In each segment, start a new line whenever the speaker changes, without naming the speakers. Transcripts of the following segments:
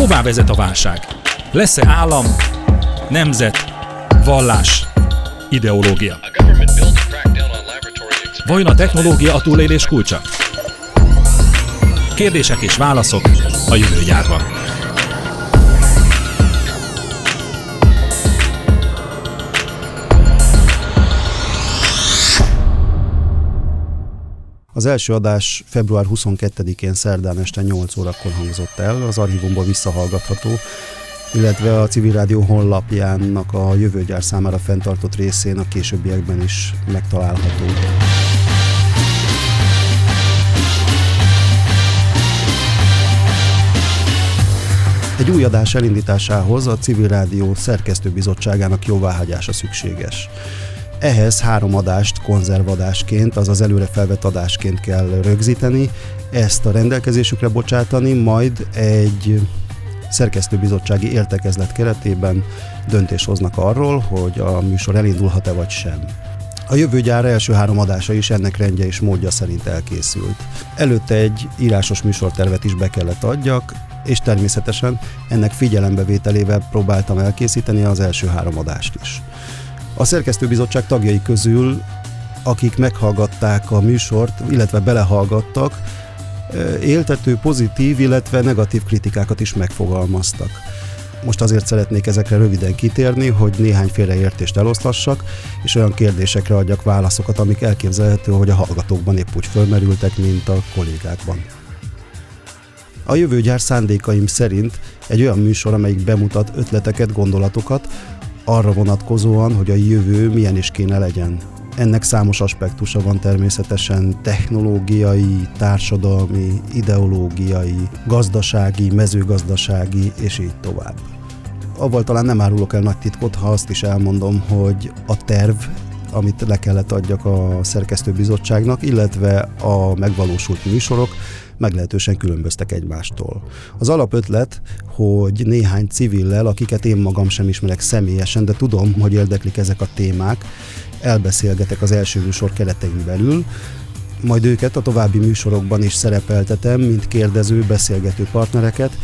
Hová vezet a válság? Lesz-e állam, nemzet, vallás, ideológia? Vajon a technológia a túlélés kulcsa? Kérdések és válaszok a jövő gyárban.
Az első adás február 22-én szerdán este 8 órakor hangzott el, az archívumból visszahallgatható, illetve a Civil Rádió honlapjának a jövőgyár számára fenntartott részén a későbbiekben is megtalálható. Egy új adás elindításához a Civil Rádió szerkesztőbizottságának jóváhagyása szükséges. Ehhez három adást konzervadásként, azaz előre felvett adásként kell rögzíteni, ezt a rendelkezésükre bocsátani, majd egy szerkesztőbizottsági értekezlet keretében döntés hoznak arról, hogy a műsor elindulhat-e vagy sem. A jövő gyár első három adása is ennek rendje és módja szerint elkészült. Előtte egy írásos műsortervet is be kellett adjak, és természetesen ennek figyelembevételével próbáltam elkészíteni az első három adást is. A szerkesztőbizottság tagjai közül, akik meghallgatták a műsort, illetve belehallgattak, éltető, pozitív, illetve negatív kritikákat is megfogalmaztak. Most azért szeretnék ezekre röviden kitérni, hogy néhány félreértést eloszlassak, és olyan kérdésekre adjak válaszokat, amik elképzelhető, hogy a hallgatókban épp úgy fölmerültek, mint a kollégákban. A jövőgyár szándékaim szerint egy olyan műsor, amelyik bemutat ötleteket, gondolatokat, arra vonatkozóan, hogy a jövő milyen is kéne legyen. Ennek számos aspektusa van természetesen technológiai, társadalmi, ideológiai, gazdasági, mezőgazdasági és így tovább. Avval talán nem árulok el nagy titkot, ha azt is elmondom, hogy a terv, amit le kellett adjak a szerkesztőbizottságnak, illetve a megvalósult műsorok meglehetősen különböztek egymástól. Az alapötlet, hogy néhány civillel, akiket én magam sem ismerek személyesen, de tudom, hogy érdeklik ezek a témák, elbeszélgetek az első műsor keretein belül, majd őket a további műsorokban is szerepeltetem, mint kérdező, beszélgető partnereket,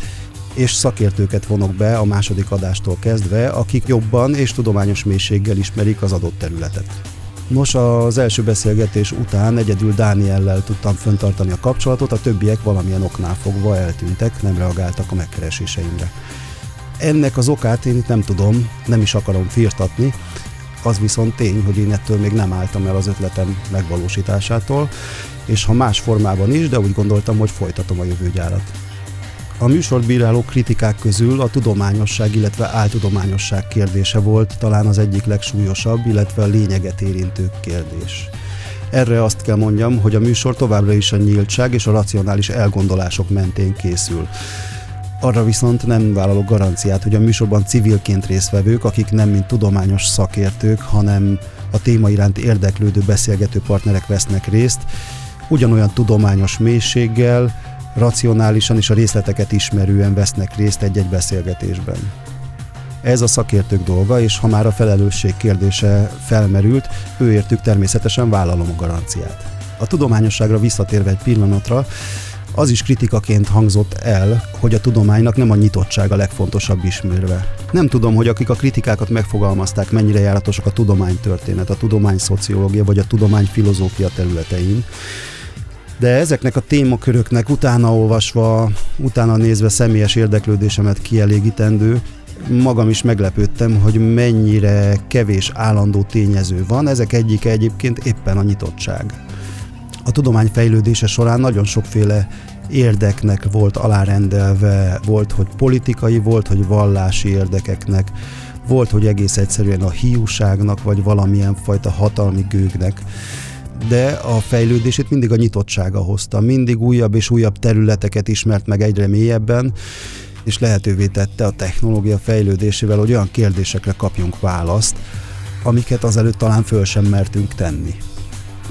és szakértőket vonok be a második adástól kezdve, akik jobban és tudományos mélységgel ismerik az adott területet. Nos, az első beszélgetés után egyedül Dániellel tudtam föntartani a kapcsolatot, a többiek valamilyen oknál fogva eltűntek, nem reagáltak a megkereséseimre. Ennek az okát én itt nem tudom, nem is akarom firtatni, az viszont tény, hogy én ettől még nem álltam el az ötletem megvalósításától, és ha más formában is, de úgy gondoltam, hogy folytatom a jövőgyárat. A műsort bíráló kritikák közül a tudományosság, illetve áltudományosság kérdése volt talán az egyik legsúlyosabb, illetve a lényeget érintő kérdés. Erre azt kell mondjam, hogy a műsor továbbra is a nyíltság és a racionális elgondolások mentén készül. Arra viszont nem vállalok garanciát, hogy a műsorban civilként résztvevők, akik nem mint tudományos szakértők, hanem a téma iránt érdeklődő beszélgető partnerek vesznek részt, ugyanolyan tudományos mélységgel, racionálisan és a részleteket ismerően vesznek részt egy-egy beszélgetésben. Ez a szakértők dolga, és ha már a felelősség kérdése felmerült, őértük természetesen vállalom a garanciát. A tudományosságra visszatérve egy pillanatra, az is kritikaként hangzott el, hogy a tudománynak nem a nyitottság a legfontosabb ismérve. Nem tudom, hogy akik a kritikákat megfogalmazták, mennyire járatosak a tudománytörténet, a tudományszociológia vagy a tudományfilozófia területein, de ezeknek a témaköröknek utána olvasva, utána nézve személyes érdeklődésemet kielégítendő, magam is meglepődtem, hogy mennyire kevés állandó tényező van, ezek egyike egyébként éppen a nyitottság. A tudomány fejlődése során nagyon sokféle érdeknek volt alárendelve, volt, hogy politikai, volt, hogy vallási érdekeknek, volt, hogy egész egyszerűen a hiúságnak, vagy valamilyen fajta hatalmi gőgnek de a fejlődését mindig a nyitottsága hozta. Mindig újabb és újabb területeket ismert meg egyre mélyebben, és lehetővé tette a technológia fejlődésével, hogy olyan kérdésekre kapjunk választ, amiket azelőtt talán föl sem mertünk tenni.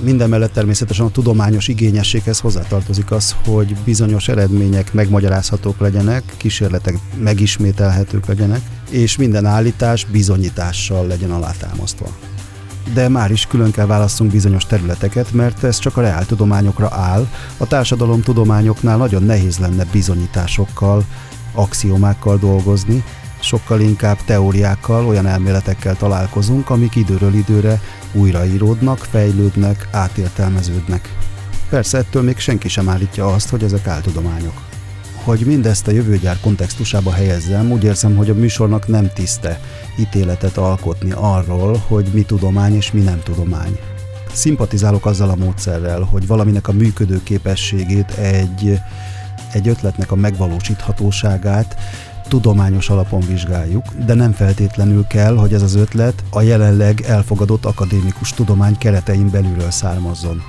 Minden mellett természetesen a tudományos igényességhez hozzátartozik az, hogy bizonyos eredmények megmagyarázhatók legyenek, kísérletek megismételhetők legyenek, és minden állítás bizonyítással legyen alátámasztva de már is külön kell választunk bizonyos területeket, mert ez csak a reáltudományokra áll, a társadalomtudományoknál nagyon nehéz lenne bizonyításokkal axiomákkal dolgozni, sokkal inkább teóriákkal, olyan elméletekkel találkozunk, amik időről időre újraíródnak, fejlődnek, átértelmeződnek. Persze ettől még senki sem állítja azt, hogy ezek áltudományok. Hogy mindezt a jövőgyár kontextusába helyezzem, úgy érzem, hogy a műsornak nem tiszte ítéletet alkotni arról, hogy mi tudomány és mi nem tudomány. Szimpatizálok azzal a módszerrel, hogy valaminek a működő képességét, egy, egy ötletnek a megvalósíthatóságát tudományos alapon vizsgáljuk, de nem feltétlenül kell, hogy ez az ötlet a jelenleg elfogadott akadémikus tudomány keretein belülről származzon.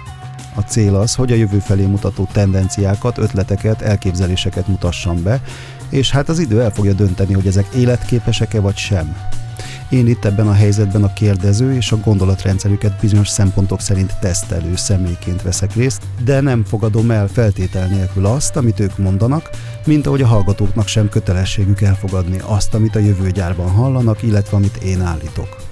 A cél az, hogy a jövő felé mutató tendenciákat, ötleteket, elképzeléseket mutassam be, és hát az idő el fogja dönteni, hogy ezek életképesek-e vagy sem. Én itt ebben a helyzetben a kérdező és a gondolatrendszerüket bizonyos szempontok szerint tesztelő személyként veszek részt, de nem fogadom el feltétel nélkül azt, amit ők mondanak, mint ahogy a hallgatóknak sem kötelességük elfogadni azt, amit a jövőgyárban hallanak, illetve amit én állítok.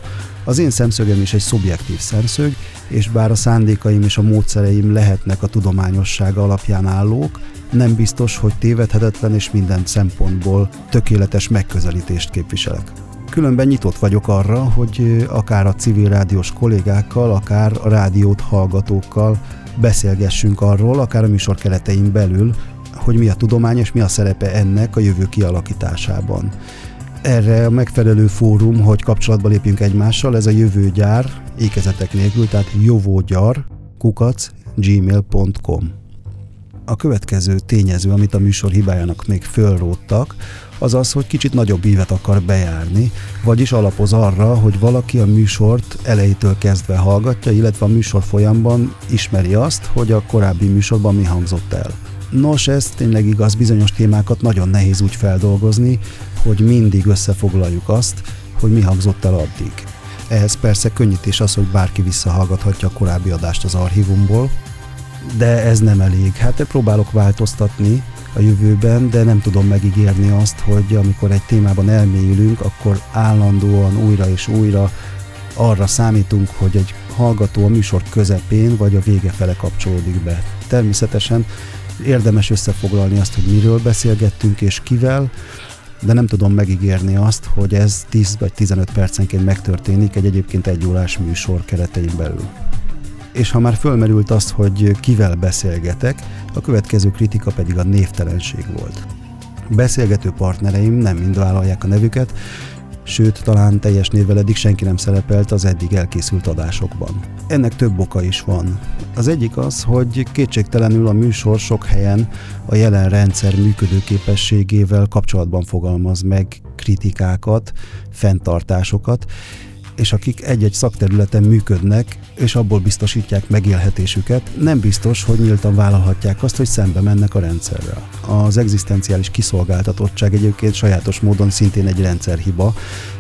Az én szemszögem is egy szubjektív szemszög, és bár a szándékaim és a módszereim lehetnek a tudományosság alapján állók, nem biztos, hogy tévedhetetlen és minden szempontból tökéletes megközelítést képviselek. Különben nyitott vagyok arra, hogy akár a civil rádiós kollégákkal, akár a rádiót hallgatókkal beszélgessünk arról, akár a műsor keretein belül, hogy mi a tudomány és mi a szerepe ennek a jövő kialakításában. Erre a megfelelő fórum, hogy kapcsolatba lépjünk egymással, ez a jövőgyár, ékezetek nélkül, tehát jovógyar, kukac, gmail.com. A következő tényező, amit a műsor hibájának még fölróttak, az az, hogy kicsit nagyobb ívet akar bejárni, vagyis alapoz arra, hogy valaki a műsort elejétől kezdve hallgatja, illetve a műsor folyamban ismeri azt, hogy a korábbi műsorban mi hangzott el. Nos, ez tényleg igaz, bizonyos témákat nagyon nehéz úgy feldolgozni, hogy mindig összefoglaljuk azt, hogy mi hangzott el addig. Ehhez persze könnyítés az, hogy bárki visszahallgathatja a korábbi adást az archívumból, de ez nem elég. Hát próbálok változtatni a jövőben, de nem tudom megígérni azt, hogy amikor egy témában elmélyülünk, akkor állandóan újra és újra arra számítunk, hogy egy hallgató a műsor közepén vagy a vége fele kapcsolódik be. Természetesen érdemes összefoglalni azt, hogy miről beszélgettünk és kivel, de nem tudom megígérni azt, hogy ez 10 vagy 15 percenként megtörténik egy egyébként egy órás műsor keretein belül. És ha már fölmerült az, hogy kivel beszélgetek, a következő kritika pedig a névtelenség volt. Beszélgető partnereim nem mind vállalják a nevüket, sőt, talán teljes névvel eddig senki nem szerepelt az eddig elkészült adásokban. Ennek több oka is van. Az egyik az, hogy kétségtelenül a műsor sok helyen a jelen rendszer működőképességével kapcsolatban fogalmaz meg kritikákat, fenntartásokat, és akik egy-egy szakterületen működnek, és abból biztosítják megélhetésüket, nem biztos, hogy nyíltan vállalhatják azt, hogy szembe mennek a rendszerrel. Az egzisztenciális kiszolgáltatottság egyébként sajátos módon szintén egy rendszerhiba,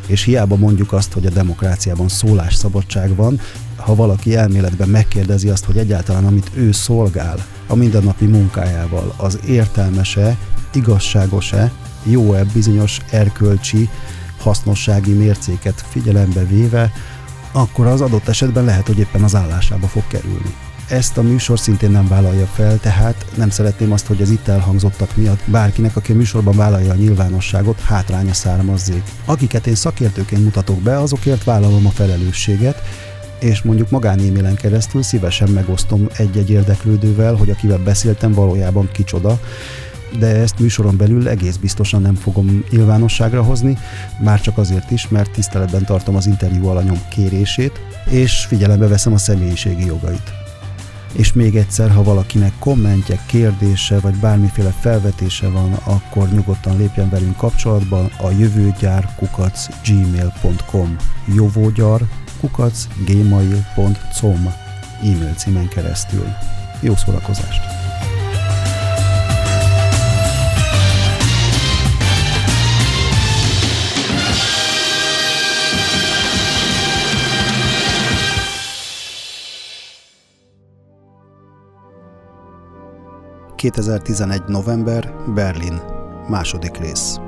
és hiába mondjuk azt, hogy a demokráciában szólásszabadság van, ha valaki elméletben megkérdezi azt, hogy egyáltalán amit ő szolgál a mindennapi munkájával, az értelmese, igazságos-e, jó-e bizonyos erkölcsi, hasznossági mércéket figyelembe véve, akkor az adott esetben lehet, hogy éppen az állásába fog kerülni. Ezt a műsor szintén nem vállalja fel, tehát nem szeretném azt, hogy az itt elhangzottak miatt bárkinek, aki a műsorban vállalja a nyilvánosságot, hátránya származzék. Akiket én szakértőként mutatok be, azokért vállalom a felelősséget, és mondjuk magánémélen keresztül szívesen megosztom egy-egy érdeklődővel, hogy akivel beszéltem valójában kicsoda, de ezt műsoron belül egész biztosan nem fogom nyilvánosságra hozni, már csak azért is, mert tiszteletben tartom az interjú alanyom kérését, és figyelembe veszem a személyiségi jogait. És még egyszer, ha valakinek kommentje, kérdése vagy bármiféle felvetése van, akkor nyugodtan lépjen velünk kapcsolatba a jövőgyár kukac gmail.com jovógyar kukac gmail.com e-mail címen keresztül. Jó szórakozást! 2011. november, Berlin. Második rész.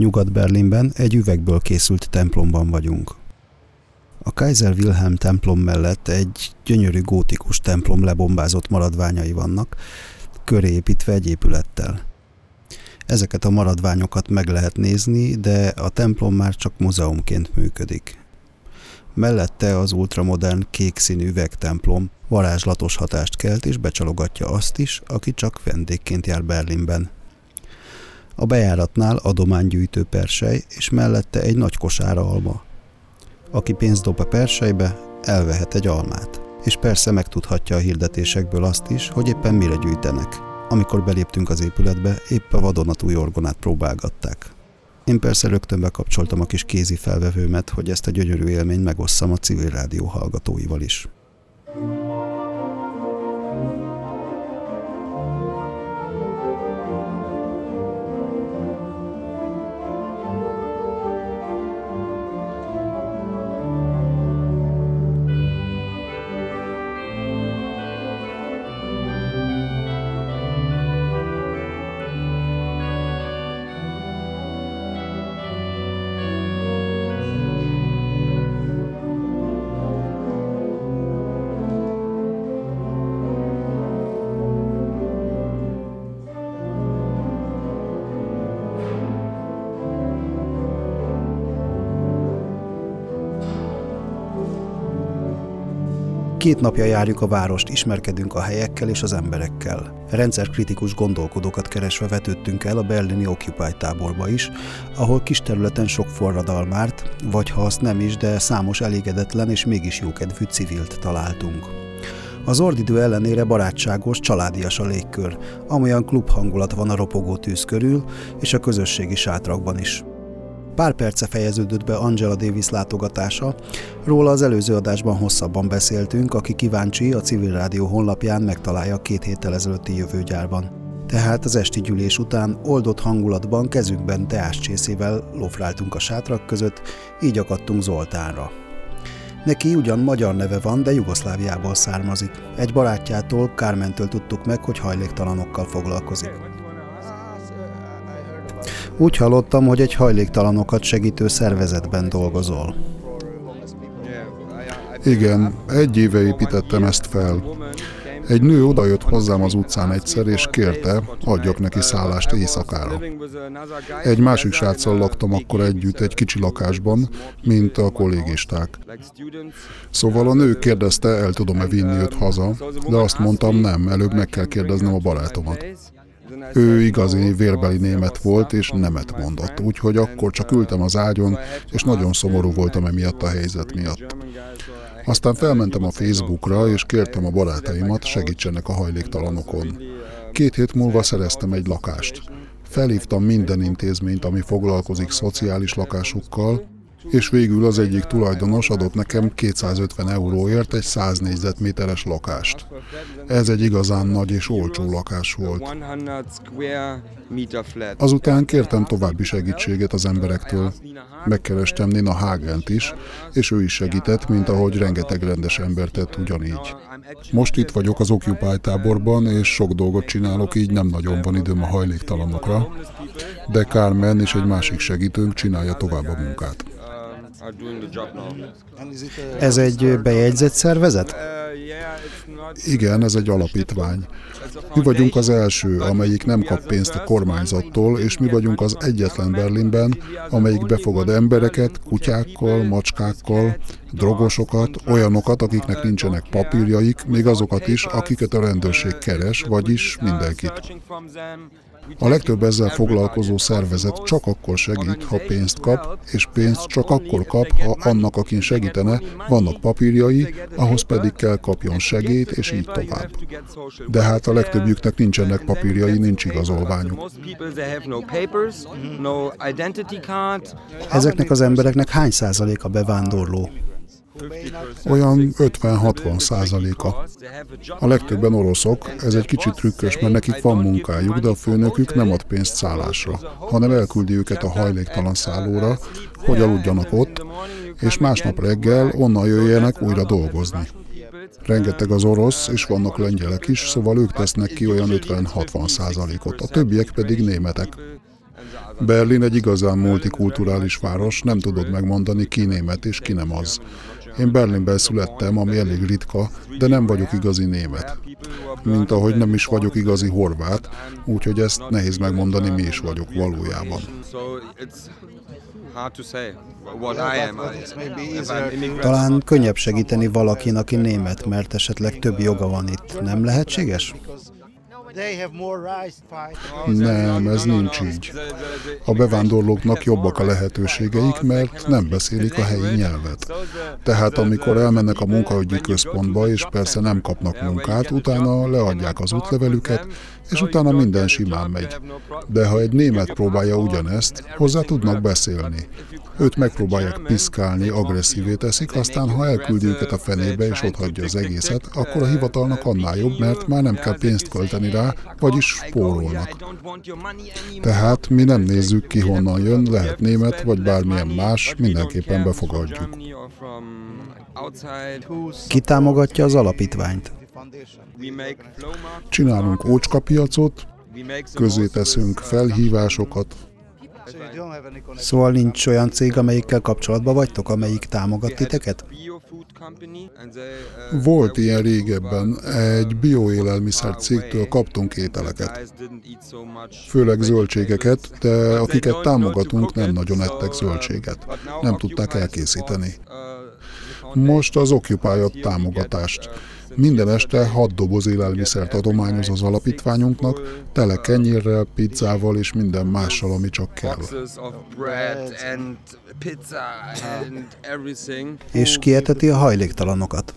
Nyugat-Berlinben egy üvegből készült templomban vagyunk. A Kaiser Wilhelm templom mellett egy gyönyörű gótikus templom lebombázott maradványai vannak, köré építve egy épülettel. Ezeket a maradványokat meg lehet nézni, de a templom már csak múzeumként működik. Mellette az ultramodern kék színű üvegtemplom varázslatos hatást kelt és becsalogatja azt is, aki csak vendégként jár Berlinben. A bejáratnál adománygyűjtő persej, és mellette egy nagy kosára alma. Aki pénzt dob a persejbe, elvehet egy almát. És persze megtudhatja a hirdetésekből azt is, hogy éppen mire gyűjtenek. Amikor beléptünk az épületbe, épp a vadonatúj orgonát próbálgatták. Én persze rögtön bekapcsoltam a kis kézi felvevőmet, hogy ezt a gyönyörű élményt megosszam a civil rádió hallgatóival is. Két napja járjuk a várost, ismerkedünk a helyekkel és az emberekkel. Rendszerkritikus gondolkodókat keresve vetődtünk el a berlini Occupy táborba is, ahol kis területen sok forradalmárt, vagy ha azt nem is, de számos elégedetlen és mégis jókedvű civilt találtunk. Az ordidő ellenére barátságos, családias a légkör, amolyan klub hangulat van a ropogó tűz körül, és a közösségi sátrakban is. Pár perce fejeződött be Angela Davis látogatása, róla az előző adásban hosszabban beszéltünk, aki kíváncsi a civil rádió honlapján megtalálja két héttel ezelőtti jövőgyárban. Tehát az esti gyűlés után oldott hangulatban kezünkben teáscsészével lofráltunk a sátrak között, így akadtunk Zoltánra. Neki ugyan magyar neve van, de Jugoszláviából származik. Egy barátjától, Kármentől tudtuk meg, hogy hajléktalanokkal foglalkozik. Úgy hallottam, hogy egy hajléktalanokat segítő szervezetben dolgozol.
Igen, egy éve építettem ezt fel. Egy nő odajött hozzám az utcán egyszer, és kérte, adjak neki szállást éjszakára. Egy másik sráccal laktam akkor együtt egy kicsi lakásban, mint a kollégisták. Szóval a nő kérdezte, el tudom-e vinni őt haza, de azt mondtam nem, előbb meg kell kérdeznem a barátomat. Ő igazi vérbeli német volt, és nemet mondott, úgyhogy akkor csak ültem az ágyon, és nagyon szomorú voltam emiatt a helyzet miatt. Aztán felmentem a Facebookra, és kértem a barátaimat, segítsenek a hajléktalanokon. Két hét múlva szereztem egy lakást. Felhívtam minden intézményt, ami foglalkozik szociális lakásukkal, és végül az egyik tulajdonos adott nekem 250 euróért egy 100 négyzetméteres lakást. Ez egy igazán nagy és olcsó lakás volt. Azután kértem további segítséget az emberektől. Megkerestem Nina Hagent is, és ő is segített, mint ahogy rengeteg rendes ember tett ugyanígy. Most itt vagyok az Occupy táborban, és sok dolgot csinálok, így nem nagyon van időm a hajléktalanokra, de Carmen és egy másik segítőnk csinálja tovább a munkát.
Ez egy bejegyzett szervezet?
Igen, ez egy alapítvány. Mi vagyunk az első, amelyik nem kap pénzt a kormányzattól, és mi vagyunk az egyetlen Berlinben, amelyik befogad embereket, kutyákkal, macskákkal, drogosokat, olyanokat, akiknek nincsenek papírjaik, még azokat is, akiket a rendőrség keres, vagyis mindenkit. A legtöbb ezzel foglalkozó szervezet csak akkor segít, ha pénzt kap, és pénzt csak akkor kap, ha annak, akin segítene, vannak papírjai, ahhoz pedig kell kapjon segét, és így tovább. De hát a legtöbbjüknek nincsenek papírjai, nincs igazolványuk.
Ezeknek az embereknek hány százalék a bevándorló?
Olyan 50-60 százaléka. A legtöbben oroszok, ez egy kicsit trükkös, mert nekik van munkájuk, de a főnökük nem ad pénzt szállásra, hanem elküldi őket a hajléktalan szállóra, hogy aludjanak ott, és másnap reggel onnan jöjjenek újra dolgozni. Rengeteg az orosz, és vannak lengyelek is, szóval ők tesznek ki olyan 50-60 százalékot, a többiek pedig németek. Berlin egy igazán multikulturális város, nem tudod megmondani ki német és ki nem az. Én Berlinben születtem, ami elég ritka, de nem vagyok igazi német. Mint ahogy nem is vagyok igazi horvát, úgyhogy ezt nehéz megmondani, mi is vagyok valójában.
Talán könnyebb segíteni valakin, aki német, mert esetleg több joga van itt. Nem lehetséges?
Nem, ez nincs így. A bevándorlóknak jobbak a lehetőségeik, mert nem beszélik a helyi nyelvet. Tehát amikor elmennek a munkaügyi központba, és persze nem kapnak munkát, utána leadják az útlevelüket, és utána minden simán megy. De ha egy német próbálja ugyanezt, hozzá tudnak beszélni. Őt megpróbálják piszkálni, agresszívé teszik, aztán ha elküldi őket a fenébe és ott hagyja az egészet, akkor a hivatalnak annál jobb, mert már nem kell pénzt költeni rá, vagyis spórolnak. Tehát mi nem nézzük ki honnan jön, lehet német vagy bármilyen más, mindenképpen befogadjuk.
Ki támogatja az alapítványt?
Csinálunk ócskapiacot, közé teszünk felhívásokat,
Szóval nincs olyan cég, amelyikkel kapcsolatban vagytok, amelyik támogat titeket?
Volt ilyen régebben. Egy bioélelmiszer cégtől kaptunk ételeket. Főleg zöldségeket, de akiket támogatunk, nem nagyon ettek zöldséget. Nem tudták elkészíteni. Most az Occupy támogatást. Minden este hat doboz élelmiszert adományoz az alapítványunknak, tele kenyérrel, pizzával és minden mással, ami csak kell.
És kieteti a hajléktalanokat?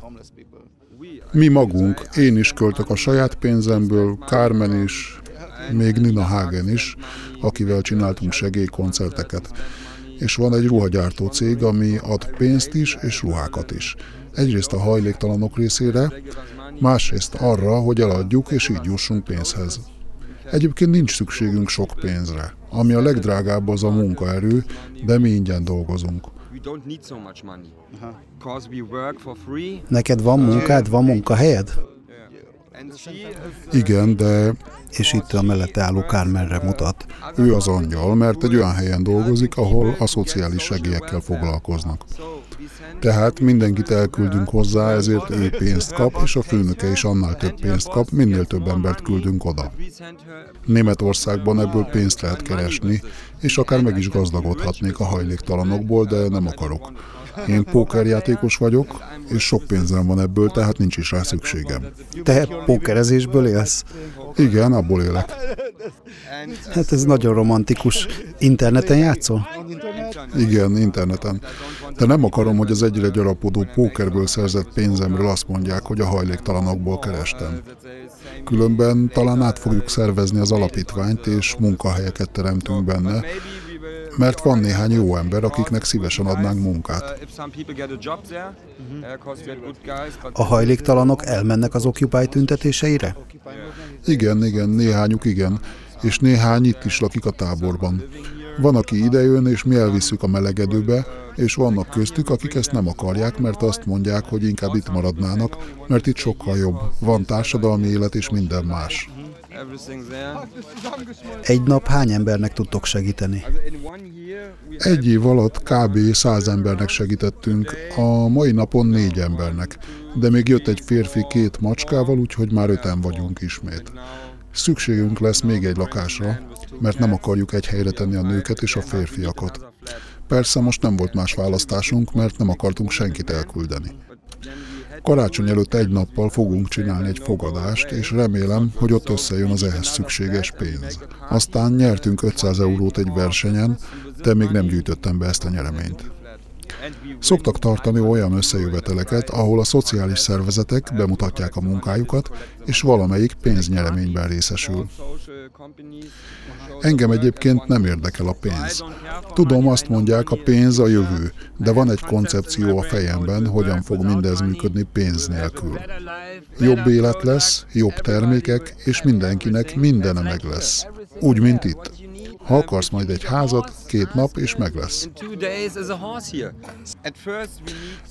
Mi magunk, én is költök a saját pénzemből, Carmen is, még Nina Hagen is, akivel csináltunk segélykoncerteket. És van egy ruhagyártó cég, ami ad pénzt is és ruhákat is. Egyrészt a hajléktalanok részére, másrészt arra, hogy eladjuk és így jussunk pénzhez. Egyébként nincs szükségünk sok pénzre. Ami a legdrágább az a munkaerő, de mi ingyen dolgozunk.
Neked van munkád, van munkahelyed?
Igen, de
És itt a mellette álló Kármerre mutat.
ő az angyal, mert egy olyan helyen dolgozik, ahol a szociális segélyekkel foglalkoznak. Tehát mindenkit elküldünk hozzá, ezért ő pénzt kap, és a főnöke is annál több pénzt kap, minél több embert küldünk oda. Németországban ebből pénzt lehet keresni, és akár meg is gazdagodhatnék a hajléktalanokból, de nem akarok. Én pókerjátékos vagyok, és sok pénzem van ebből, tehát nincs is rá szükségem.
Te pókerezésből élsz?
Igen, abból élek.
Hát ez nagyon romantikus. Interneten játszol?
Igen, interneten. De nem akarom, hogy az egyre gyarapodó pókerből szerzett pénzemről azt mondják, hogy a hajléktalanokból kerestem. Különben talán át fogjuk szervezni az alapítványt, és munkahelyeket teremtünk benne, mert van néhány jó ember, akiknek szívesen adnánk munkát.
A hajléktalanok elmennek az Occupy tüntetéseire?
Igen, igen, néhányuk igen, és néhány itt is lakik a táborban. Van, aki idejön, és mi elviszük a melegedőbe, és vannak köztük, akik ezt nem akarják, mert azt mondják, hogy inkább itt maradnának, mert itt sokkal jobb. Van társadalmi élet és minden más.
Egy nap hány embernek tudtok segíteni?
Egy év alatt kb. 100 embernek segítettünk, a mai napon négy embernek, de még jött egy férfi két macskával, úgyhogy már öten vagyunk ismét. Szükségünk lesz még egy lakásra, mert nem akarjuk egy helyre tenni a nőket és a férfiakat. Persze most nem volt más választásunk, mert nem akartunk senkit elküldeni. Karácsony előtt egy nappal fogunk csinálni egy fogadást, és remélem, hogy ott összejön az ehhez szükséges pénz. Aztán nyertünk 500 eurót egy versenyen, de még nem gyűjtöttem be ezt a nyereményt. Szoktak tartani olyan összejöveteleket, ahol a szociális szervezetek bemutatják a munkájukat, és valamelyik pénznyereményben részesül. Engem egyébként nem érdekel a pénz. Tudom, azt mondják, a pénz a jövő, de van egy koncepció a fejemben, hogyan fog mindez működni pénz nélkül. Jobb élet lesz, jobb termékek, és mindenkinek mindene meg lesz. Úgy, mint itt. Ha akarsz majd egy házat, két nap és meg lesz.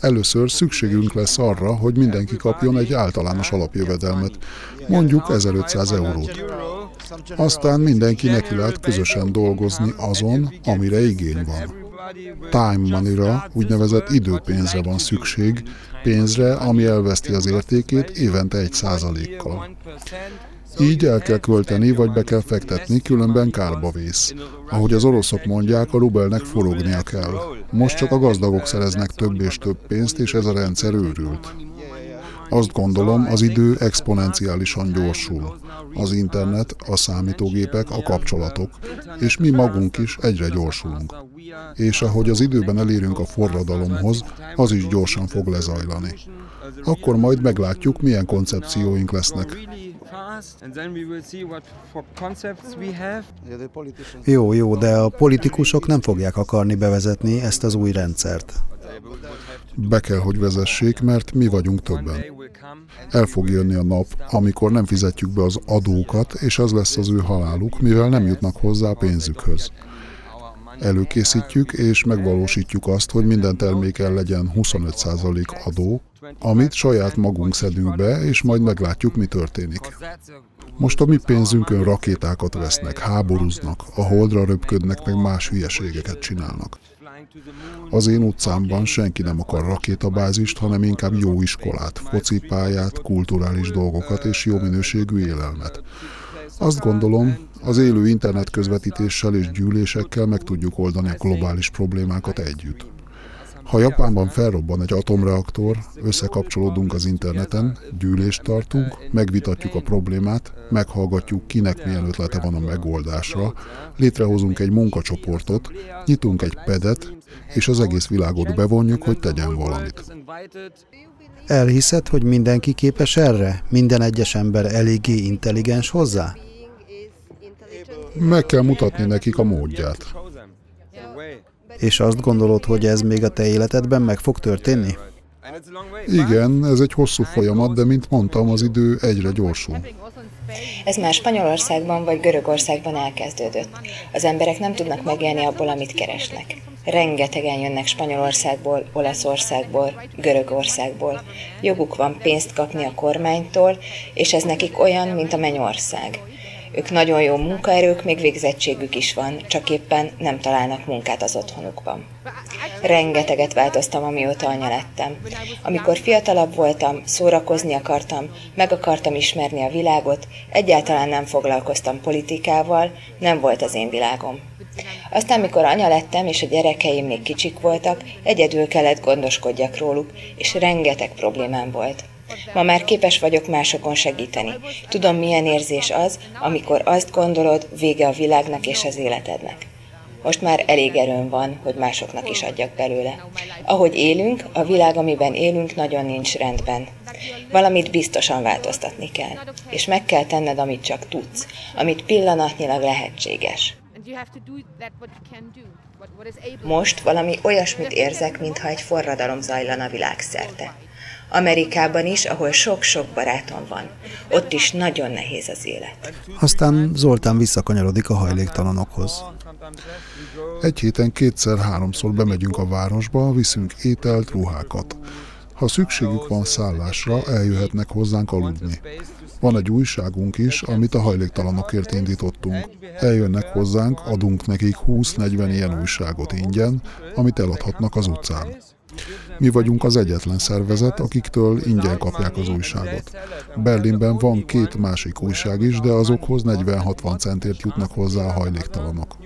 Először szükségünk lesz arra, hogy mindenki kapjon egy általános alapjövedelmet, mondjuk 1500 eurót. Aztán mindenki neki lehet közösen dolgozni azon, amire igény van. Time money-ra, úgynevezett időpénzre van szükség, pénzre, ami elveszti az értékét évente egy százalékkal. Így el kell költeni, vagy be kell fektetni, különben kárba vész. Ahogy az oroszok mondják, a rubelnek forognia kell. Most csak a gazdagok szereznek több és több pénzt, és ez a rendszer őrült. Azt gondolom, az idő exponenciálisan gyorsul. Az internet, a számítógépek, a kapcsolatok, és mi magunk is egyre gyorsulunk. És ahogy az időben elérünk a forradalomhoz, az is gyorsan fog lezajlani. Akkor majd meglátjuk, milyen koncepcióink lesznek.
Jó, jó, de a politikusok nem fogják akarni bevezetni ezt az új rendszert.
Be kell, hogy vezessék, mert mi vagyunk többen. El fog jönni a nap, amikor nem fizetjük be az adókat, és az lesz az ő haláluk, mivel nem jutnak hozzá a pénzükhöz. Előkészítjük és megvalósítjuk azt, hogy minden terméken legyen 25% adó, amit saját magunk szedünk be, és majd meglátjuk, mi történik. Most a mi pénzünkön rakétákat vesznek, háborúznak, a holdra röpködnek, meg más hülyeségeket csinálnak. Az én utcámban senki nem akar rakétabázist, hanem inkább jó iskolát, focipályát, kulturális dolgokat és jó minőségű élelmet. Azt gondolom, az élő internet közvetítéssel és gyűlésekkel meg tudjuk oldani a globális problémákat együtt. Ha Japánban felrobban egy atomreaktor, összekapcsolódunk az interneten, gyűlést tartunk, megvitatjuk a problémát, meghallgatjuk, kinek milyen ötlete van a megoldásra, létrehozunk egy munkacsoportot, nyitunk egy pedet, és az egész világot bevonjuk, hogy tegyen valamit.
Elhiszed, hogy mindenki képes erre? Minden egyes ember eléggé intelligens hozzá?
Meg kell mutatni nekik a módját.
És azt gondolod, hogy ez még a te életedben meg fog történni?
Igen, ez egy hosszú folyamat, de mint mondtam, az idő egyre gyorsul.
Ez már Spanyolországban vagy Görögországban elkezdődött. Az emberek nem tudnak megélni abból, amit keresnek. Rengetegen jönnek Spanyolországból, Olaszországból, Görögországból. Joguk van pénzt kapni a kormánytól, és ez nekik olyan, mint a mennyország. Ők nagyon jó munkaerők, még végzettségük is van, csak éppen nem találnak munkát az otthonukban. Rengeteget változtam, amióta anya lettem. Amikor fiatalabb voltam, szórakozni akartam, meg akartam ismerni a világot, egyáltalán nem foglalkoztam politikával, nem volt az én világom. Aztán, mikor anya lettem, és a gyerekeim még kicsik voltak, egyedül kellett gondoskodjak róluk, és rengeteg problémám volt. Ma már képes vagyok másokon segíteni. Tudom, milyen érzés az, amikor azt gondolod, vége a világnak és az életednek. Most már elég erőm van, hogy másoknak is adjak belőle. Ahogy élünk, a világ, amiben élünk, nagyon nincs rendben. Valamit biztosan változtatni kell, és meg kell tenned, amit csak tudsz, amit pillanatnyilag lehetséges. Most valami olyasmit érzek, mintha egy forradalom zajlana világszerte. Amerikában is, ahol sok-sok barátom van. Ott is nagyon nehéz az élet.
Aztán Zoltán visszakanyarodik a hajléktalanokhoz.
Egy héten kétszer-háromszor bemegyünk a városba, viszünk ételt, ruhákat. Ha szükségük van szállásra, eljöhetnek hozzánk aludni. Van egy újságunk is, amit a hajléktalanokért indítottunk. Eljönnek hozzánk, adunk nekik 20-40 ilyen újságot ingyen, amit eladhatnak az utcán. Mi vagyunk az egyetlen szervezet, akiktől ingyen kapják az újságot. Berlinben van két másik újság is, de azokhoz 40-60 centért jutnak hozzá a hajléktalanok.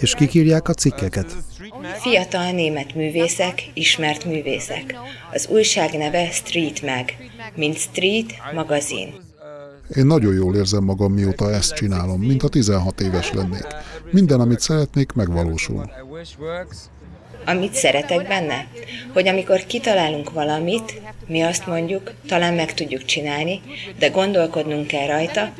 És kik írják a cikkeket?
Fiatal német művészek, ismert művészek. Az újság neve Street Mag, mint Street magazin.
Én nagyon jól érzem magam, mióta ezt csinálom, mint a 16 éves lennék. Minden, amit szeretnék, megvalósul.
Amit szeretek benne? Hogy amikor kitalálunk valamit, mi azt mondjuk, talán meg tudjuk csinálni, de gondolkodnunk kell rajta,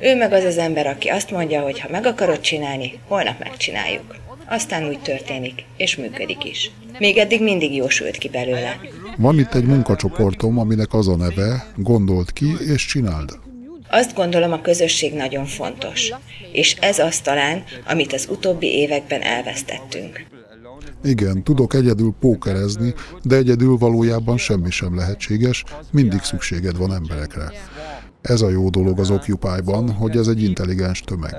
ő meg az az ember, aki azt mondja, hogy ha meg akarod csinálni, holnap megcsináljuk. Aztán úgy történik, és működik is. Még eddig mindig jósult ki belőle.
Van itt egy munkacsoportom, aminek az a neve, gondold ki és csináld.
Azt gondolom a közösség nagyon fontos, és ez az talán, amit az utóbbi években elvesztettünk.
Igen, tudok egyedül pókerezni, de egyedül valójában semmi sem lehetséges, mindig szükséged van emberekre. Ez a jó dolog az Occupy-ban, hogy ez egy intelligens tömeg.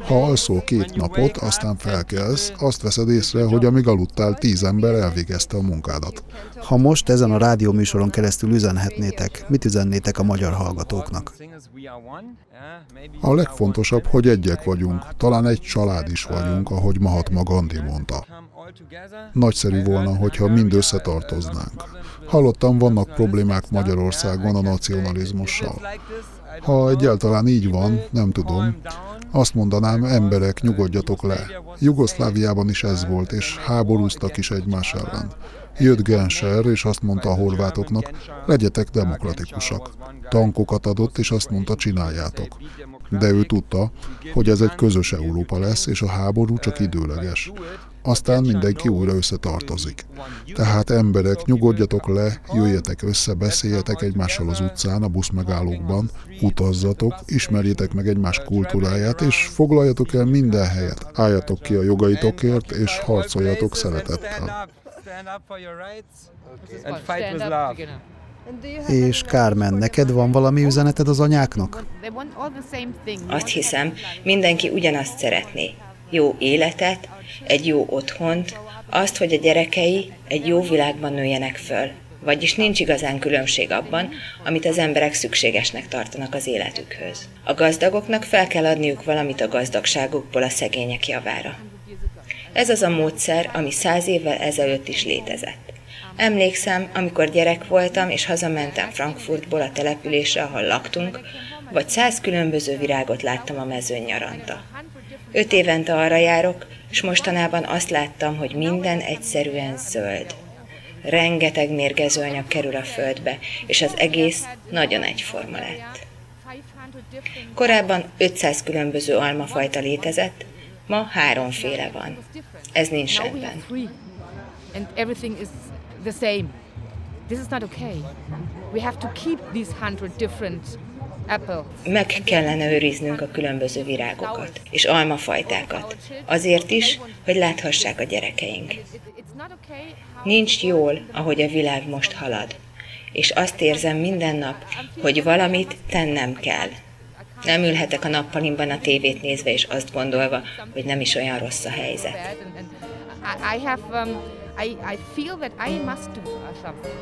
Ha alszol két napot, aztán felkelsz, azt veszed észre, hogy amíg aludtál, tíz ember elvégezte a munkádat.
Ha most ezen a rádió műsoron keresztül üzenhetnétek, mit üzennétek a magyar hallgatóknak?
A legfontosabb, hogy egyek vagyunk, talán egy család is vagyunk, ahogy Mahatma Gandhi mondta. Nagyszerű volna, hogyha mind összetartoznánk. Hallottam, vannak problémák Magyarországon a nacionalizmussal. Ha egyáltalán így van, nem tudom, azt mondanám, emberek, nyugodjatok le. Jugoszláviában is ez volt, és háborúztak is egymás ellen. Jött Genscher, és azt mondta a horvátoknak, legyetek demokratikusak. Tankokat adott, és azt mondta, csináljátok. De ő tudta, hogy ez egy közös Európa lesz, és a háború csak időleges aztán mindenki újra összetartozik. Tehát emberek, nyugodjatok le, jöjjetek össze, beszéljetek egymással az utcán, a buszmegállókban, utazzatok, ismerjétek meg egymás kultúráját, és foglaljatok el minden helyet. Álljatok ki a jogaitokért, és harcoljatok szeretettel.
És Kármen, neked van valami üzeneted az anyáknak?
Azt hiszem, mindenki ugyanazt szeretné. Jó életet, egy jó otthont, azt, hogy a gyerekei egy jó világban nőjenek föl. Vagyis nincs igazán különbség abban, amit az emberek szükségesnek tartanak az életükhöz. A gazdagoknak fel kell adniuk valamit a gazdagságukból a szegények javára. Ez az a módszer, ami száz évvel ezelőtt is létezett. Emlékszem, amikor gyerek voltam, és hazamentem Frankfurtból a településre, ahol laktunk, vagy száz különböző virágot láttam a mezőn nyaranta. Öt évente arra járok, és mostanában azt láttam, hogy minden egyszerűen zöld. Rengeteg mérgező anyag kerül a földbe, és az egész nagyon egyforma lett. Korábban 500 különböző almafajta létezett, ma háromféle van. Ez nincs rendben. This is not okay. We have to keep these hundred different meg kellene őriznünk a különböző virágokat és almafajtákat, azért is, hogy láthassák a gyerekeink. Nincs jól, ahogy a világ most halad, és azt érzem minden nap, hogy valamit tennem kell. Nem ülhetek a nappalimban a tévét nézve és azt gondolva, hogy nem is olyan rossz a helyzet. I have, um, I, I feel that I must do something.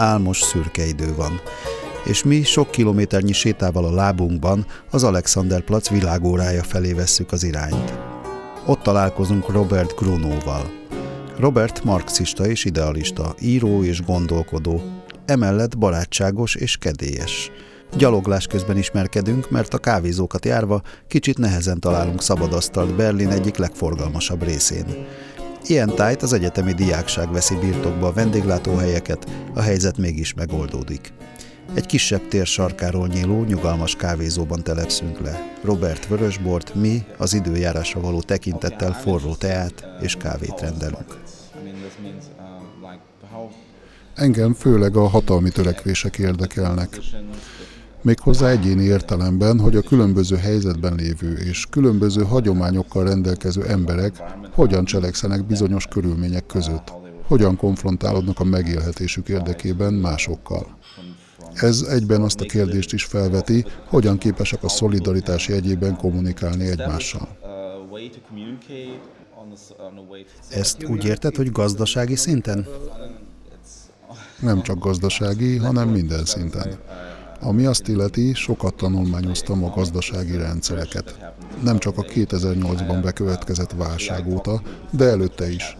Álmos szürke idő van, és mi sok kilométernyi sétával a lábunkban az Alexanderplatz világórája felé vesszük az irányt. Ott találkozunk Robert Grunóval. Robert marxista és idealista, író és gondolkodó, emellett barátságos és kedélyes. Gyaloglás közben ismerkedünk, mert a kávézókat járva kicsit nehezen találunk szabadasztalt Berlin egyik legforgalmasabb részén. Ilyen tájt az egyetemi diákság veszi birtokba a vendéglátóhelyeket, a helyzet mégis megoldódik. Egy kisebb tér sarkáról nyíló, nyugalmas kávézóban telepszünk le. Robert vörösbort, mi az időjárásra való tekintettel forró teát és kávét rendelünk.
Engem főleg a hatalmi törekvések érdekelnek méghozzá egyéni értelemben, hogy a különböző helyzetben lévő és különböző hagyományokkal rendelkező emberek hogyan cselekszenek bizonyos körülmények között, hogyan konfrontálódnak a megélhetésük érdekében másokkal. Ez egyben azt a kérdést is felveti, hogyan képesek a szolidaritás jegyében kommunikálni egymással.
Ezt úgy érted, hogy gazdasági szinten?
Nem csak gazdasági, hanem minden szinten. Ami azt illeti, sokat tanulmányoztam a gazdasági rendszereket. Nem csak a 2008-ban bekövetkezett válság óta, de előtte is.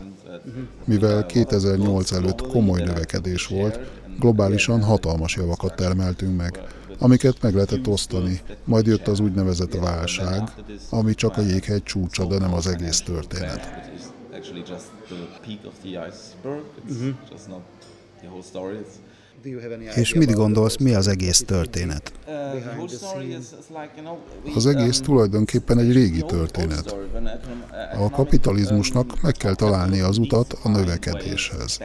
Mivel 2008 előtt komoly növekedés volt, globálisan hatalmas javakat termeltünk meg, amiket meg lehetett osztani. Majd jött az úgynevezett válság, ami csak a jéghegy csúcsa, de nem az egész történet.
És mit gondolsz, mi az egész történet?
Az egész tulajdonképpen egy régi történet. A kapitalizmusnak meg kell találnia az utat a növekedéshez.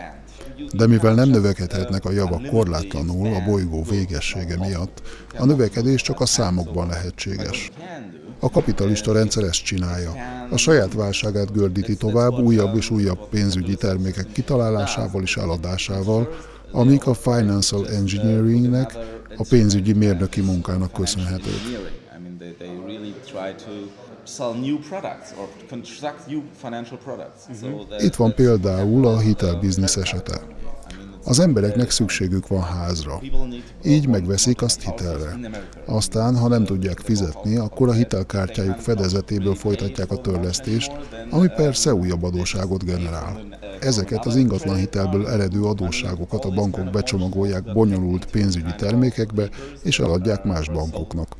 De mivel nem növekedhetnek a javak korlátlanul a bolygó végessége miatt, a növekedés csak a számokban lehetséges. A kapitalista rendszer ezt csinálja. A saját válságát gördíti tovább újabb és újabb pénzügyi termékek kitalálásával és eladásával, amik a financial engineeringnek, a pénzügyi mérnöki munkának köszönhetők. Itt van például a hitelbiznisz esete. Az embereknek szükségük van házra. Így megveszik azt hitelre. Aztán, ha nem tudják fizetni, akkor a hitelkártyájuk fedezetéből folytatják a törlesztést, ami persze újabb adóságot generál. Ezeket az ingatlan hitelből eredő adósságokat a bankok becsomagolják bonyolult pénzügyi termékekbe, és eladják más bankoknak.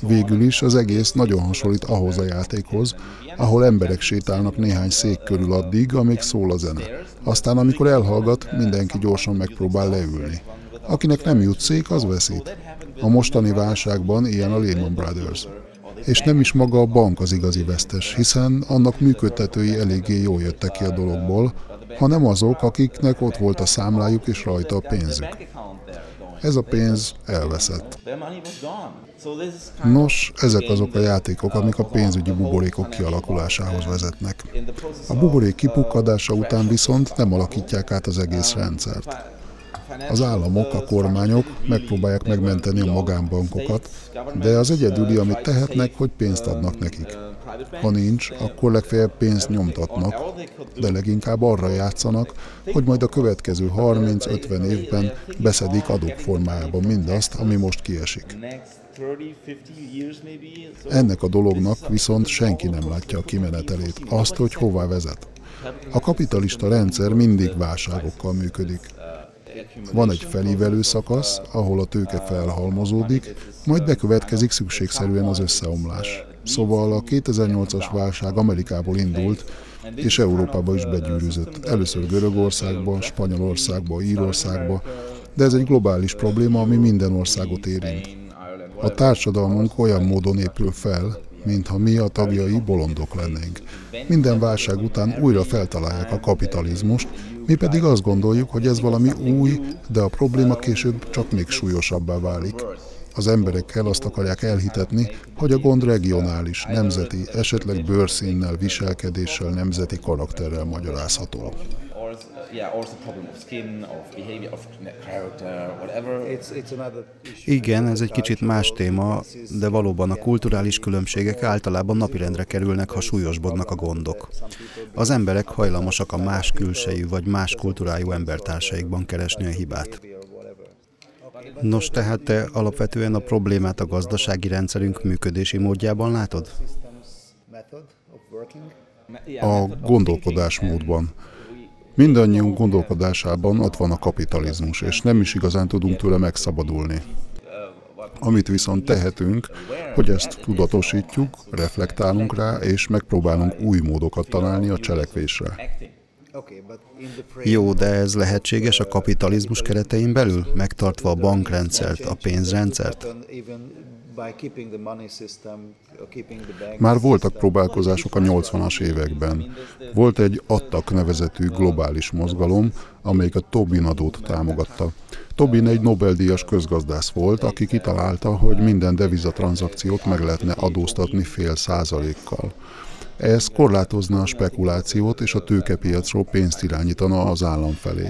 Végül is az egész nagyon hasonlít ahhoz a játékhoz, ahol emberek sétálnak néhány szék körül addig, amíg szól a zene. Aztán, amikor elhallgat, mindenki gyorsan megpróbál leülni. Akinek nem jut szék, az veszít. A mostani válságban ilyen a Lehman Brothers. És nem is maga a bank az igazi vesztes, hiszen annak működtetői eléggé jól jöttek ki a dologból, hanem azok, akiknek ott volt a számlájuk és rajta a pénzük. Ez a pénz elveszett. Nos, ezek azok a játékok, amik a pénzügyi buborékok kialakulásához vezetnek. A buborék kipukkadása után viszont nem alakítják át az egész rendszert. Az államok, a kormányok megpróbálják megmenteni a magánbankokat, de az egyedüli, amit tehetnek, hogy pénzt adnak nekik. Ha nincs, akkor legfeljebb pénzt nyomtatnak, de leginkább arra játszanak, hogy majd a következő 30-50 évben beszedik adók formájában mindazt, ami most kiesik. Ennek a dolognak viszont senki nem látja a kimenetelét, azt, hogy hová vezet. A kapitalista rendszer mindig válságokkal működik. Van egy felívelő szakasz, ahol a tőke felhalmozódik, majd bekövetkezik szükségszerűen az összeomlás. Szóval a 2008-as válság Amerikából indult, és Európába is begyűrűzött. Először Görögországba, Spanyolországba, Írországba, de ez egy globális probléma, ami minden országot érint. A társadalmunk olyan módon épül fel, mintha mi a tagjai bolondok lennénk. Minden válság után újra feltalálják a kapitalizmust, mi pedig azt gondoljuk, hogy ez valami új, de a probléma később csak még súlyosabbá válik. Az emberekkel azt akarják elhitetni, hogy a gond regionális, nemzeti, esetleg bőrszínnel, viselkedéssel, nemzeti karakterrel magyarázható
Igen, ez egy kicsit más téma, de valóban a kulturális különbségek általában napirendre kerülnek, ha súlyosbodnak a gondok. Az emberek hajlamosak a más külsejű vagy más kultúrájú embertársaikban keresni a hibát. Nos, tehát te alapvetően a problémát a gazdasági rendszerünk működési módjában látod?
A gondolkodásmódban. Mindannyiunk gondolkodásában ott van a kapitalizmus, és nem is igazán tudunk tőle megszabadulni. Amit viszont tehetünk, hogy ezt tudatosítjuk, reflektálunk rá, és megpróbálunk új módokat találni a cselekvésre.
Jó, de ez lehetséges a kapitalizmus keretein belül, megtartva a bankrendszert, a pénzrendszert?
Már voltak próbálkozások a 80-as években. Volt egy Attak nevezetű globális mozgalom, amelyik a Tobin adót támogatta. Tobin egy Nobel-díjas közgazdász volt, aki kitalálta, hogy minden devizatranszakciót meg lehetne adóztatni fél százalékkal. Ez korlátozna a spekulációt és a tőkepiacról pénzt irányítana az állam felé.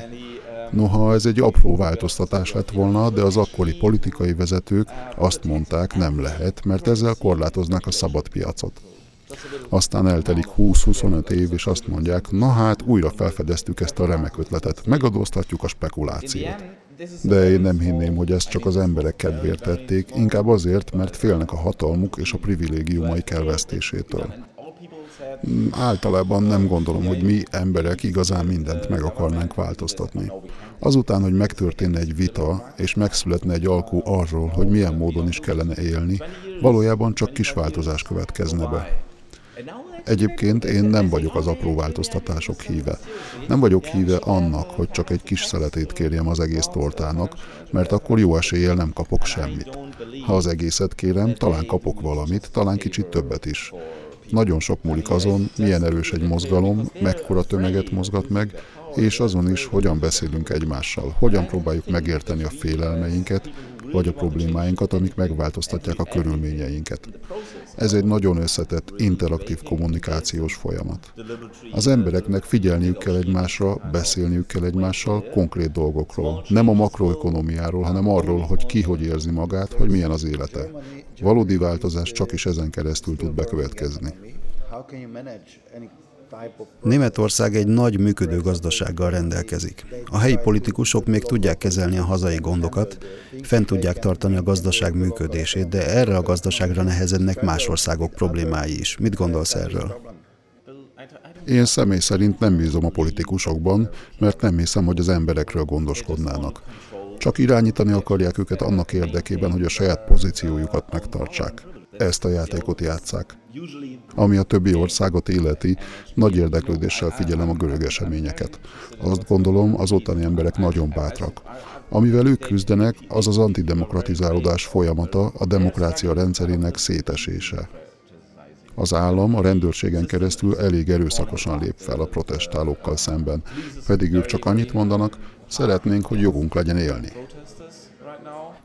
Noha ez egy apró változtatás lett volna, de az akkori politikai vezetők azt mondták, nem lehet, mert ezzel korlátoznák a szabad piacot. Aztán eltelik 20-25 év, és azt mondják, na hát újra felfedeztük ezt a remek ötletet, megadóztatjuk a spekulációt. De én nem hinném, hogy ezt csak az emberek kedvéért tették, inkább azért, mert félnek a hatalmuk és a privilégiumaik elvesztésétől. Általában nem gondolom, hogy mi emberek igazán mindent meg akarnánk változtatni. Azután, hogy megtörténne egy vita, és megszületne egy alkú arról, hogy milyen módon is kellene élni, valójában csak kis változás következne be. Egyébként én nem vagyok az apró változtatások híve. Nem vagyok híve annak, hogy csak egy kis szeletét kérjem az egész tortának, mert akkor jó eséllyel nem kapok semmit. Ha az egészet kérem, talán kapok valamit, talán kicsit többet is. Nagyon sok múlik azon, milyen erős egy mozgalom, mekkora tömeget mozgat meg, és azon is, hogyan beszélünk egymással, hogyan próbáljuk megérteni a félelmeinket, vagy a problémáinkat, amik megváltoztatják a körülményeinket. Ez egy nagyon összetett, interaktív kommunikációs folyamat. Az embereknek figyelniük kell egymásra, beszélniük kell egymással konkrét dolgokról. Nem a makroekonomiáról, hanem arról, hogy ki hogy érzi magát, hogy milyen az élete. Valódi változás csak is ezen keresztül tud bekövetkezni.
Németország egy nagy működő gazdasággal rendelkezik. A helyi politikusok még tudják kezelni a hazai gondokat, fent tudják tartani a gazdaság működését, de erre a gazdaságra nehezednek más országok problémái is. Mit gondolsz erről?
Én személy szerint nem bízom a politikusokban, mert nem hiszem, hogy az emberekről gondoskodnának. Csak irányítani akarják őket annak érdekében, hogy a saját pozíciójukat megtartsák. Ezt a játékot játszák. Ami a többi országot illeti, nagy érdeklődéssel figyelem a görög eseményeket. Azt gondolom, az ottani emberek nagyon bátrak. Amivel ők küzdenek, az az antidemokratizálódás folyamata, a demokrácia rendszerének szétesése. Az állam a rendőrségen keresztül elég erőszakosan lép fel a protestálókkal szemben, pedig ők csak annyit mondanak, szeretnénk, hogy jogunk legyen élni.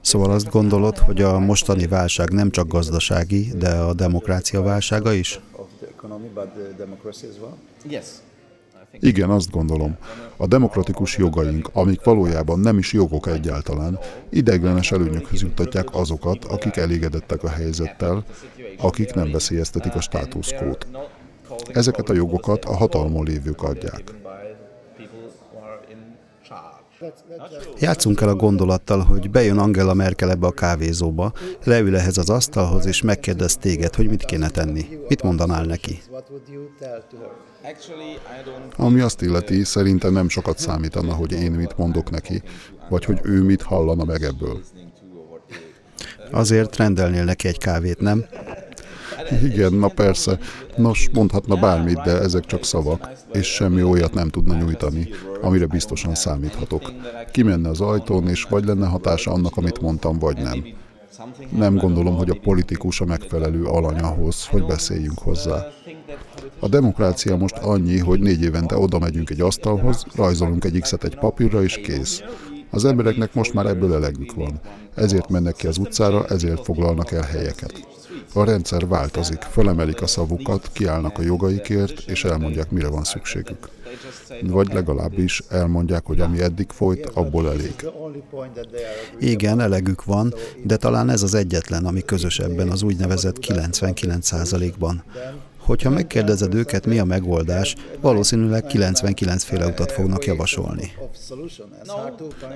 Szóval azt gondolod, hogy a mostani válság nem csak gazdasági, de a demokrácia válsága is?
Igen, azt gondolom. A demokratikus jogaink, amik valójában nem is jogok egyáltalán, ideiglenes előnyökhöz juttatják azokat, akik elégedettek a helyzettel, akik nem veszélyeztetik a státuszkót. Ezeket a jogokat a hatalmon lévők adják.
Játszunk el a gondolattal, hogy bejön Angela Merkel ebbe a kávézóba, leül ehhez az asztalhoz, és megkérdez téged, hogy mit kéne tenni. Mit mondanál neki?
Ami azt illeti, szerintem nem sokat számítana, hogy én mit mondok neki, vagy hogy ő mit hallana meg ebből.
Azért rendelnél neki egy kávét, nem?
Igen, na persze. Nos, mondhatna bármit, de ezek csak szavak, és semmi olyat nem tudna nyújtani, amire biztosan számíthatok. Kimenne az ajtón, és vagy lenne hatása annak, amit mondtam, vagy nem. Nem gondolom, hogy a politikus a megfelelő alany ahhoz, hogy beszéljünk hozzá. A demokrácia most annyi, hogy négy évente oda megyünk egy asztalhoz, rajzolunk egy x egy papírra, és kész. Az embereknek most már ebből elegük van. Ezért mennek ki az utcára, ezért foglalnak el helyeket. A rendszer változik, felemelik a szavukat, kiállnak a jogaikért, és elmondják, mire van szükségük. Vagy legalábbis elmondják, hogy ami eddig folyt, abból elég.
Igen, elegük van, de talán ez az egyetlen, ami közös ebben az úgynevezett 99%-ban. Hogyha megkérdezed őket, mi a megoldás, valószínűleg 99 féle utat fognak javasolni.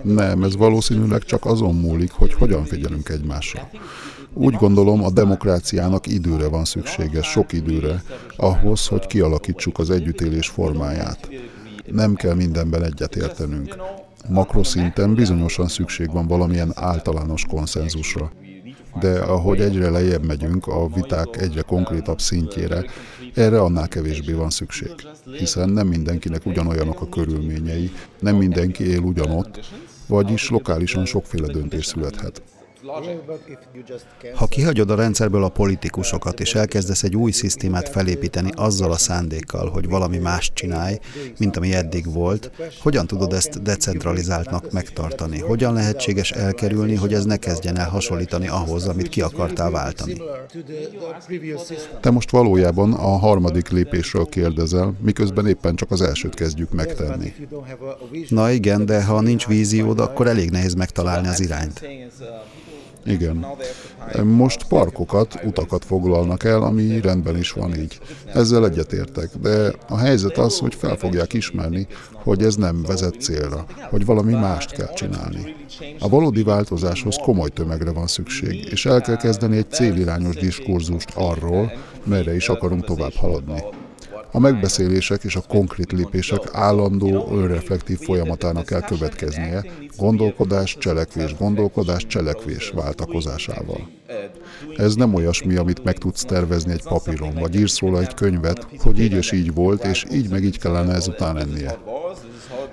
Nem, ez valószínűleg csak azon múlik, hogy hogyan figyelünk egymásra. Úgy gondolom, a demokráciának időre van szüksége, sok időre, ahhoz, hogy kialakítsuk az együttélés formáját. Nem kell mindenben egyetértenünk. Makroszinten bizonyosan szükség van valamilyen általános konszenzusra de ahogy egyre lejjebb megyünk a viták egyre konkrétabb szintjére, erre annál kevésbé van szükség. Hiszen nem mindenkinek ugyanolyanok a körülményei, nem mindenki él ugyanott, vagyis lokálisan sokféle döntés születhet.
Ha kihagyod a rendszerből a politikusokat, és elkezdesz egy új szisztémát felépíteni azzal a szándékkal, hogy valami más csinálj, mint ami eddig volt, hogyan tudod ezt decentralizáltnak megtartani? Hogyan lehetséges elkerülni, hogy ez ne kezdjen el hasonlítani ahhoz, amit ki akartál váltani?
Te most valójában a harmadik lépésről kérdezel, miközben éppen csak az elsőt kezdjük megtenni.
Na igen, de ha nincs víziód, akkor elég nehéz megtalálni az irányt.
Igen. Most parkokat, utakat foglalnak el, ami rendben is van így. Ezzel egyetértek, de a helyzet az, hogy fel fogják ismerni, hogy ez nem vezet célra, hogy valami mást kell csinálni. A valódi változáshoz komoly tömegre van szükség, és el kell kezdeni egy célirányos diskurzust arról, merre is akarunk tovább haladni. A megbeszélések és a konkrét lépések állandó, önreflektív folyamatának kell következnie, gondolkodás, cselekvés, gondolkodás, cselekvés váltakozásával. Ez nem olyasmi, amit meg tudsz tervezni egy papíron, vagy írsz róla egy könyvet, hogy így és így volt, és így meg így kellene ezután lennie.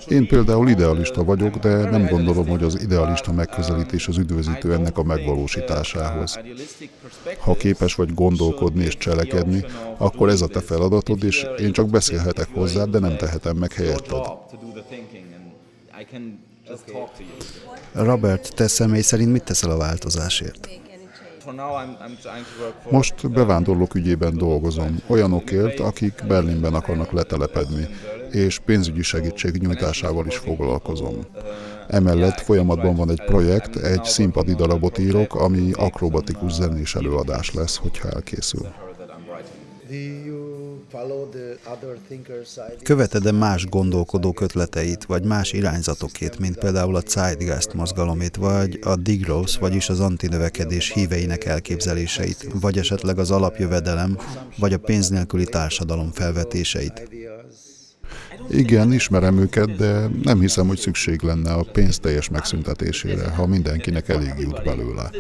Én például idealista vagyok, de nem gondolom, hogy az idealista megközelítés az üdvözítő ennek a megvalósításához. Ha képes vagy gondolkodni és cselekedni, akkor ez a te feladatod, és én csak beszélhetek hozzá, de nem tehetem meg helyetted.
Robert, te személy szerint mit teszel a változásért?
Most bevándorlók ügyében dolgozom, olyanokért, akik Berlinben akarnak letelepedni, és pénzügyi segítség nyújtásával is foglalkozom. Emellett folyamatban van egy projekt, egy színpadi darabot írok, ami akrobatikus zenés előadás lesz, hogyha elkészül.
Követed-e más gondolkodók ötleteit, vagy más irányzatokét, mint például a Zeitgeist mozgalomét, vagy a Degrowth, vagyis az antinövekedés híveinek elképzeléseit, vagy esetleg az alapjövedelem, vagy a pénz nélküli társadalom felvetéseit?
Igen, ismerem őket, de nem hiszem, hogy szükség lenne a pénz teljes megszüntetésére, ha mindenkinek elég jut belőle.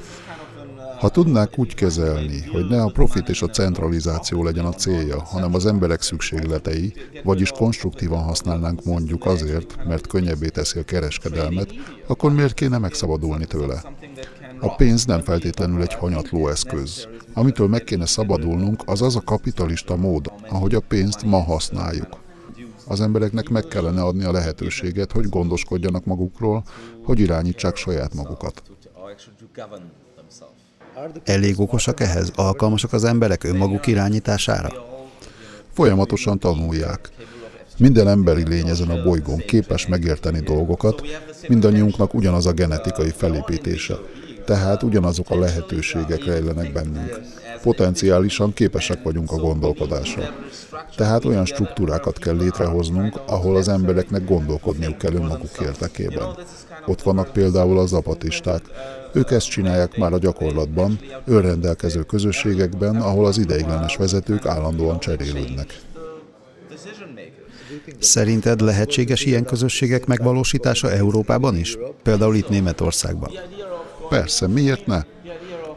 Ha tudnák úgy kezelni, hogy ne a profit és a centralizáció legyen a célja, hanem az emberek szükségletei, vagyis konstruktívan használnánk mondjuk azért, mert könnyebbé teszi a kereskedelmet, akkor miért kéne megszabadulni tőle? A pénz nem feltétlenül egy hanyatló eszköz. Amitől meg kéne szabadulnunk, az az a kapitalista mód, ahogy a pénzt ma használjuk. Az embereknek meg kellene adni a lehetőséget, hogy gondoskodjanak magukról, hogy irányítsák saját magukat.
Elég okosak ehhez? Alkalmasak az emberek önmaguk irányítására?
Folyamatosan tanulják. Minden emberi lény ezen a bolygón képes megérteni dolgokat, mindannyiunknak ugyanaz a genetikai felépítése, tehát ugyanazok a lehetőségek rejlenek bennünk. Potenciálisan képesek vagyunk a gondolkodásra. Tehát olyan struktúrákat kell létrehoznunk, ahol az embereknek gondolkodniuk kell önmaguk érdekében. Ott vannak például az apatisták. Ők ezt csinálják már a gyakorlatban, önrendelkező közösségekben, ahol az ideiglenes vezetők állandóan cserélődnek.
Szerinted lehetséges ilyen közösségek megvalósítása Európában is? Például itt Németországban?
Persze, miért ne?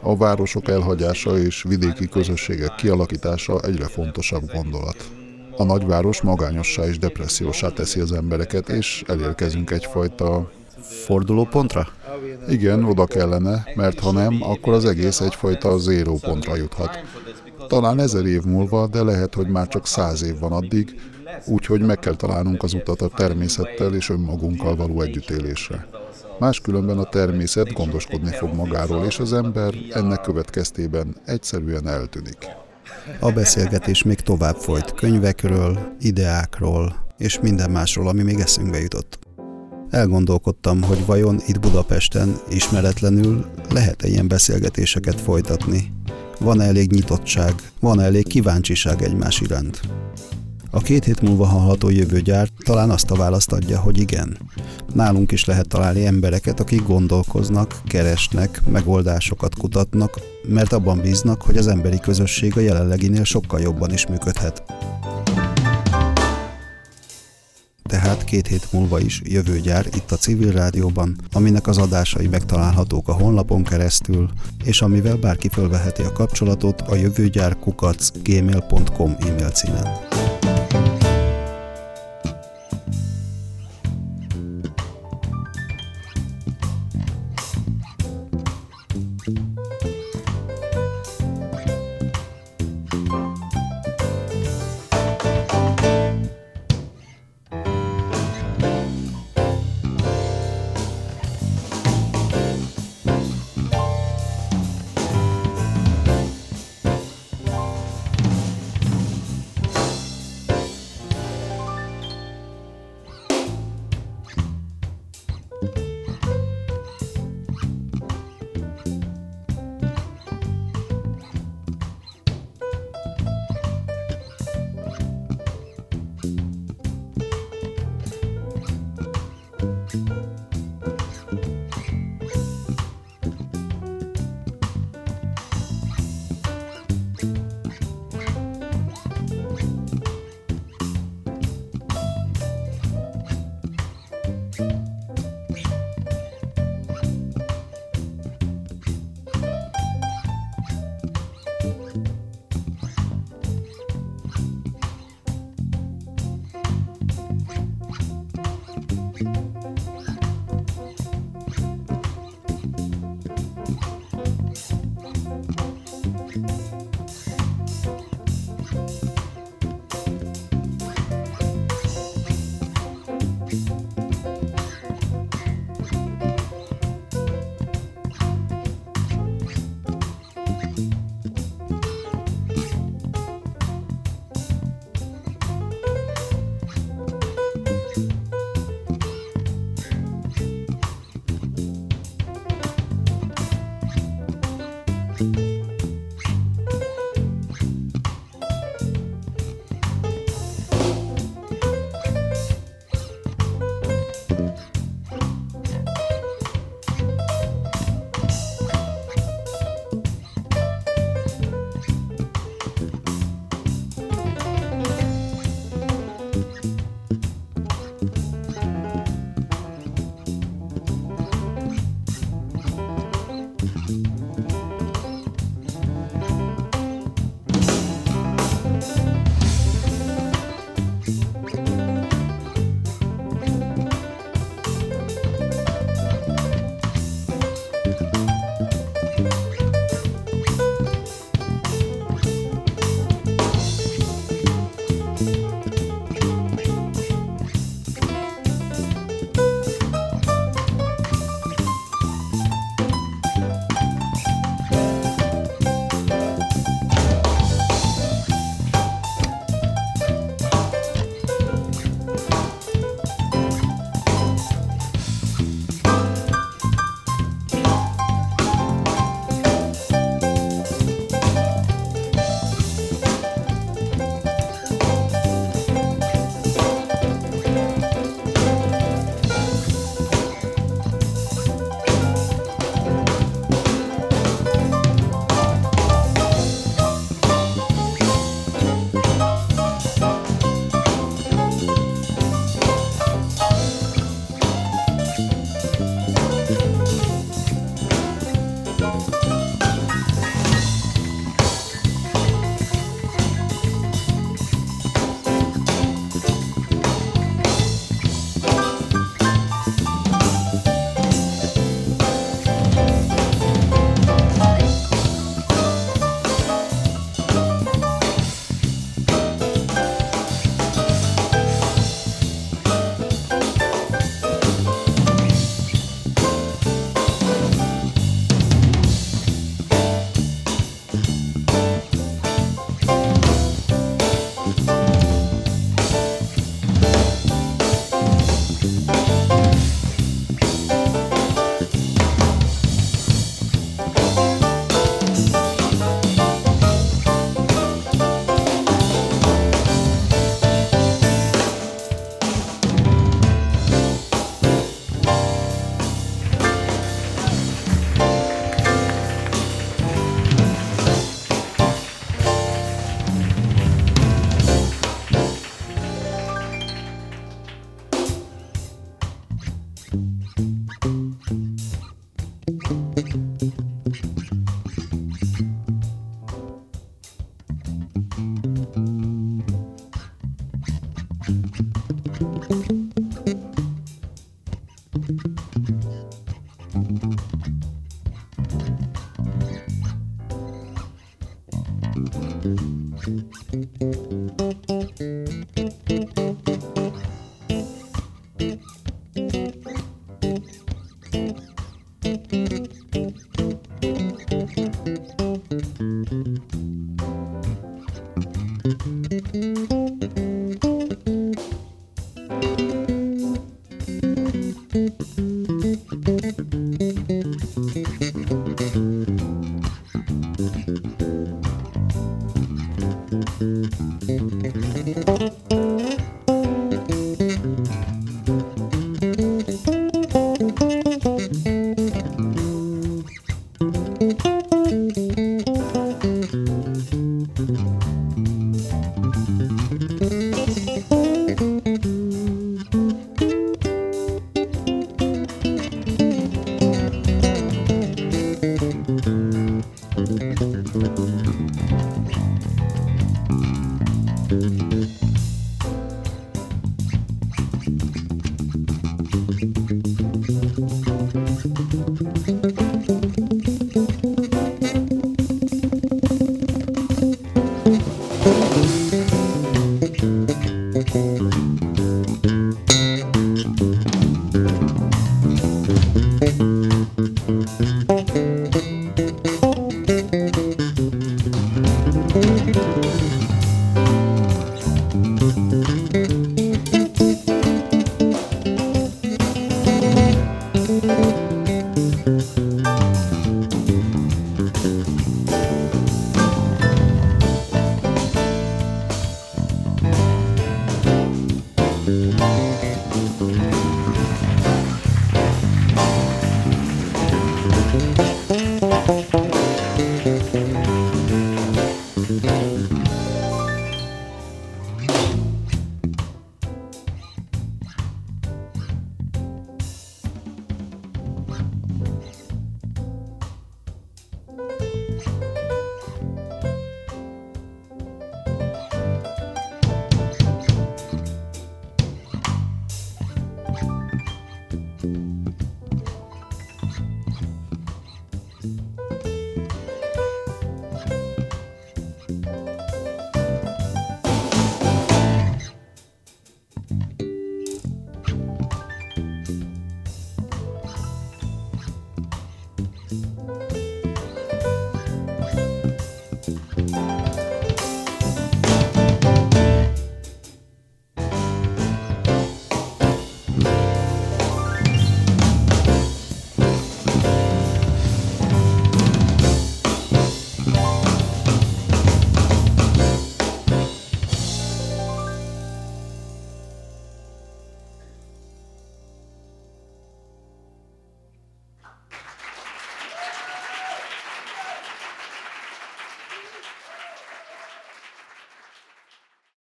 A városok elhagyása és vidéki közösségek kialakítása egyre fontosabb gondolat. A nagyváros magányossá és depressziósá teszi az embereket, és elérkezünk egyfajta...
Fordulópontra?
Igen, oda kellene, mert ha nem, akkor az egész egyfajta zéró pontra juthat. Talán ezer év múlva, de lehet, hogy már csak száz év van addig, úgyhogy meg kell találnunk az utat a természettel és önmagunkkal való együttélésre. Máskülönben a természet gondoskodni fog magáról, és az ember ennek következtében egyszerűen eltűnik.
A beszélgetés még tovább folyt könyvekről, ideákról és minden másról, ami még eszünkbe jutott. Elgondolkodtam, hogy vajon itt Budapesten ismeretlenül lehet-e ilyen beszélgetéseket folytatni. Van elég nyitottság, van elég kíváncsiság egymás iránt. A két hét múlva hallható jövőgyár talán azt a választ adja, hogy igen. Nálunk is lehet találni embereket, akik gondolkoznak, keresnek, megoldásokat kutatnak, mert abban bíznak, hogy az emberi közösség a jelenleginél sokkal jobban is működhet. Tehát két hét múlva is jövőgyár itt a civil rádióban, aminek az adásai megtalálhatók a honlapon keresztül, és amivel bárki fölveheti a kapcsolatot a jövőgyárkukac gmail.com e-mail címen.